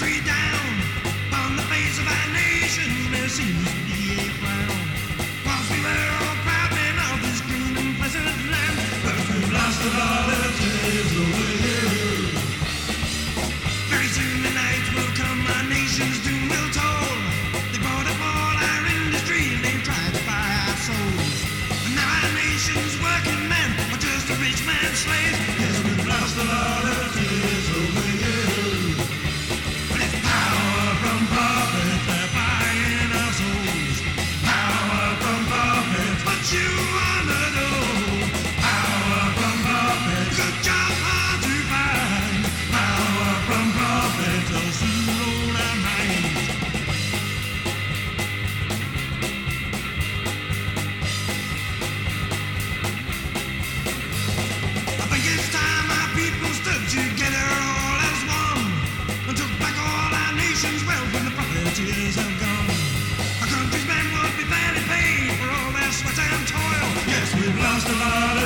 down. On the face of our nation, there seems to be a we were all proud men of this green and pleasant land, but we lost all over here. Very soon the night will come, nation's doom will toll. They bought up all our industry and they tried to buy our souls. Our nation's country's would be paid for all their sweat and toil. Yes, we've lost a lot